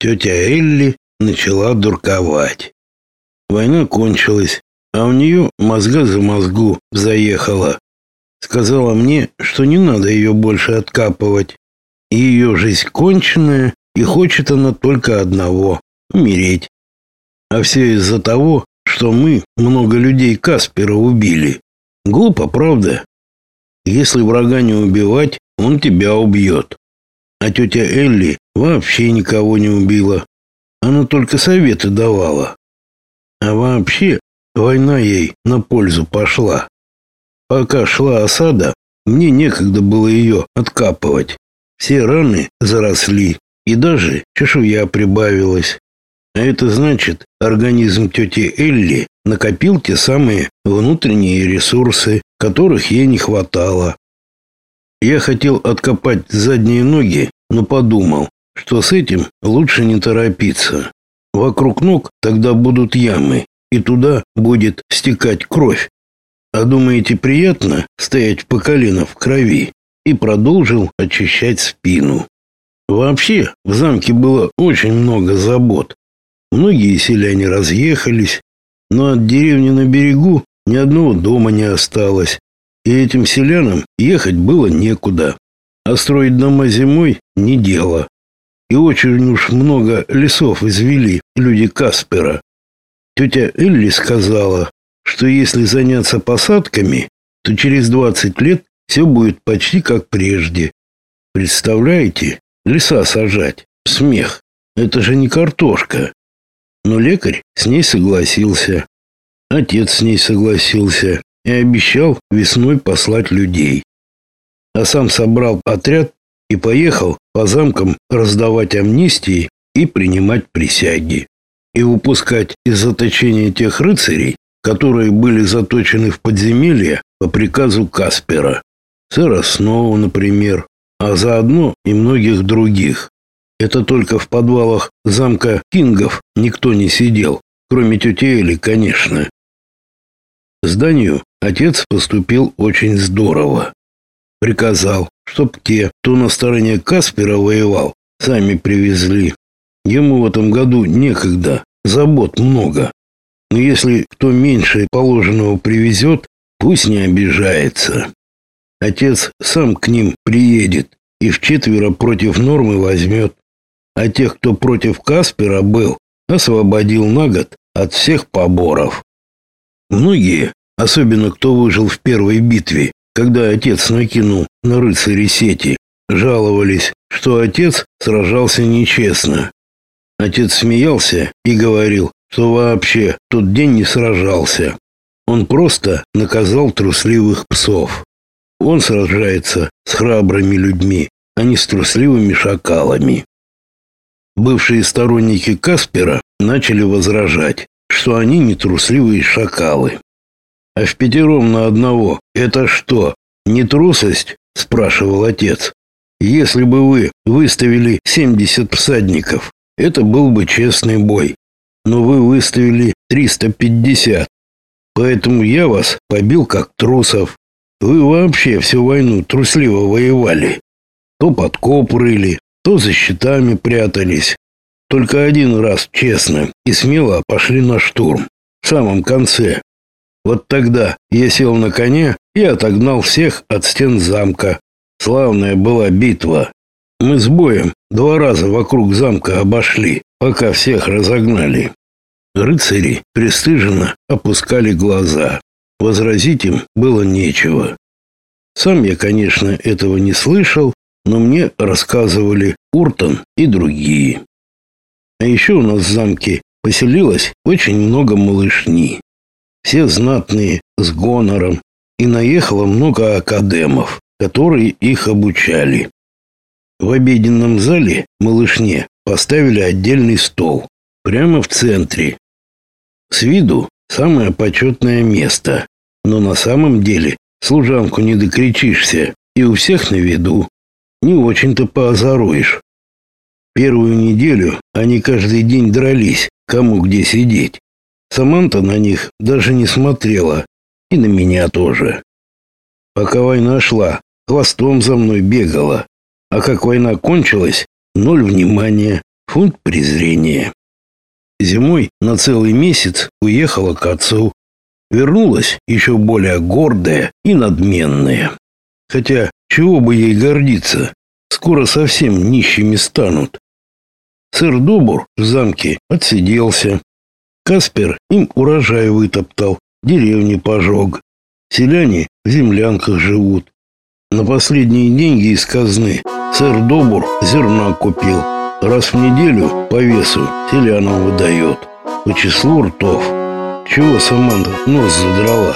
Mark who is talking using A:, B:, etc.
A: Тетя Элли начала дурковать. Война кончилась, а у нее мозга за мозгу заехала. Сказала мне, что не надо ее больше откапывать. Ее жизнь конченная, и хочет она только одного — умереть. А все из-за того, что мы много людей Каспера убили. Глупо, правда? Если врага не убивать, он тебя убьет. А тетя Элли вообще никого не убила. Она только советы давала. А вообще, война ей на пользу пошла. Пока шла осада, мне некогда было ее откапывать. Все раны заросли, и даже чешуя прибавилась. А это значит, организм тети Элли накопил те самые внутренние ресурсы, которых ей не хватало. Я хотел откопать задние ноги, но подумал, что с этим лучше не торопиться. Вокруг ног тогда будут ямы, и туда будет стекать кровь. А думаете, приятно стоять по колено в крови? И продолжил очищать спину. Вообще, в замке было очень много забот. Многие селяне разъехались, но от деревни на берегу ни одного дома не осталось, и этим селянам ехать было некуда. А строить дома зимой не дело. И очень уж много лесов извели люди Каспера. Тетя Элли сказала, что если заняться посадками, то через 20 лет все будет почти как прежде. Представляете, леса сажать, смех. Это же не картошка. Но лекарь с ней согласился. Отец с ней согласился и обещал весной послать людей. А сам собрал отряд и поехал по замкам раздавать амнистии и принимать присяги. И выпускать из заточения тех рыцарей, которые были заточены в подземелье по приказу Каспера. Сэра Сноу, например, а заодно и многих других. Это только в подвалах замка Кингов никто не сидел, кроме тети Эли, конечно. Зданию отец поступил очень здорово. Приказал, чтоб те, кто на стороне Каспера воевал, сами привезли. Ему в этом году некогда, забот много. Но если кто меньше положенного привезет, пусть не обижается. Отец сам к ним приедет и в четверо против нормы возьмет а тех, кто против Каспера был, освободил на год от всех поборов. Многие, особенно кто выжил в первой битве, когда отец накинул на рыцарей сети, жаловались, что отец сражался нечестно. Отец смеялся и говорил, что вообще тот день не сражался. Он просто наказал трусливых псов. Он сражается с храбрыми людьми, а не с трусливыми шакалами. Бывшие сторонники Каспера начали возражать, что они не трусливые шакалы. А в пятером на одного это что, не трусость? спрашивал отец. Если бы вы выставили 70 всадников, это был бы честный бой. Но вы выставили 350. Поэтому я вас побил как трусов. Вы вообще всю войну трусливо воевали. То подкоп рыли, то за щитами прятались. Только один раз честно и смело пошли на штурм. В самом конце. Вот тогда я сел на коня и отогнал всех от стен замка. Славная была битва. Мы с боем два раза вокруг замка обошли, пока всех разогнали. Рыцари пристыженно опускали глаза. Возразить им было нечего. Сам я, конечно, этого не слышал, но мне рассказывали Уртон и другие. А еще у нас в замке поселилось очень много малышни. Все знатные, с гонором, и наехало много академов, которые их обучали. В обеденном зале малышне поставили отдельный стол, прямо в центре. С виду самое почетное место, но на самом деле служанку не докричишься, и у всех на виду не очень-то поозоруешь. Первую неделю они каждый день дрались, кому где сидеть. Саманта на них даже не смотрела, и на меня тоже. Пока война шла, хвостом за мной бегала, а как война кончилась, ноль внимания, фунт презрения. Зимой на целый месяц уехала к отцу. Вернулась еще более гордая и надменная. Хотя чего бы ей гордиться, скоро совсем нищими станут. Сэр Добур в замке отсиделся. Каспер им урожай вытоптал, деревни пожег. Селяне в землянках живут. На последние деньги из казны сэр Добур зерна купил. Раз в неделю по весу селянам выдает. По числу ртов. Чего сама нос задрала?